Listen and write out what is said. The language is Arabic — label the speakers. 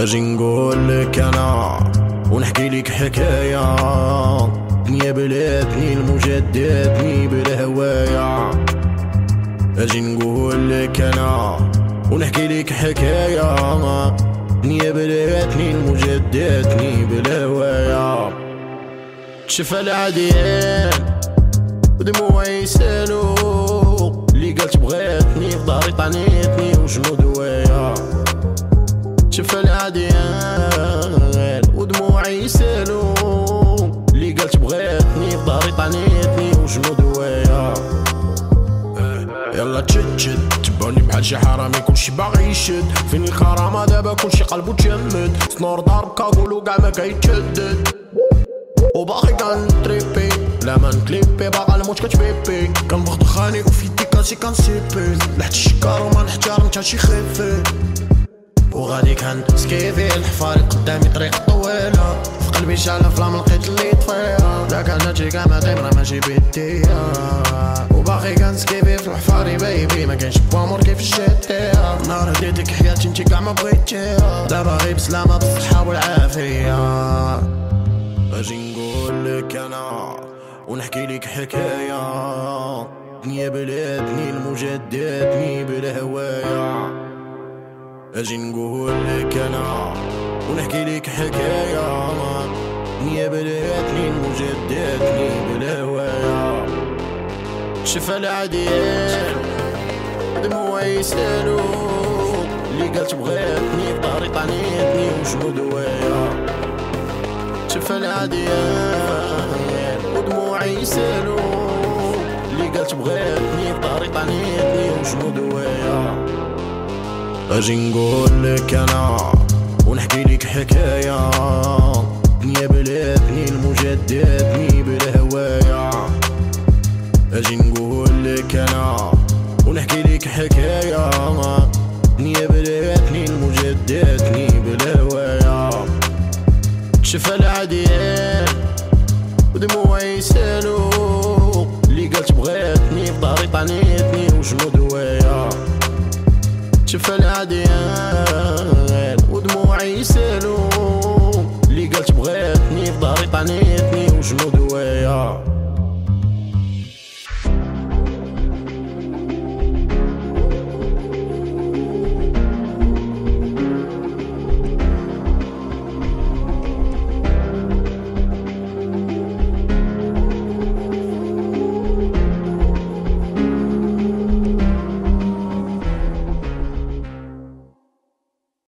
Speaker 1: أجي نقول لك أنا ونحكي لك حكاية. دنيا بلادني المجددني بالهواية. أجي نقول لك أنا ونحكي لك حكاية. دنيا بلادني المجددني بالهواية. شفا العاديين ودموعي يسالو اللي قالت بغيتني في ضهري طعنيتني. وشنو يلا تشد تشد تباني بحال شي حرامي كلشي باغي يشد. فين الكرامة دابا كلشي قلبو تجمد سنور ضرب كاغولو كاع ما كيتشدد. وباقي كنتريبي لا ما نكليبي باقا الموت كتبيبي. كنبغ دخاني وفي يدي كاسي كنسيبي. لحت الشكار وما نحترم تا شي خيفي. وغادي كان سكيفي الحفاري قدامي طريق طويلة. في قلبي شعلة فلام لقيت اللي طفيرة ذاك أنا جي كاما ديمرا ماشي بيديا وباقي كان سكيفي في الحفاري بيبي ما كاينش بوامور كيف الشتية نهار هديتك حياتي انتي كاع ما بغيتيها. دابا غير بسلامة بالصحة والعافية. أجي نقول لك أنا ونحكي لك حكاية. دنيا بلادني المجددني بالهوايه أجي نقول لك أنا ونحكي لك حكاية دنيا بلادني المجددني بالهواية. شفا العاديين دموعي يسألو. اللي قالت بغيتني بطاري طعنيتني وشنو دوايا شوف العاديين ودموعي يسألو. اللي قالت بغيتني بطريق عنيتني وشنو دوايا أجي نقول لك أنا ودموعي يسالو اللي قالت بغيتني في ضهري طعنيتني وشنو دوايا شفا العاديين ودموعي يسالو اللي قالت بغيتني في ضهري طعنيتني وشنو دوايا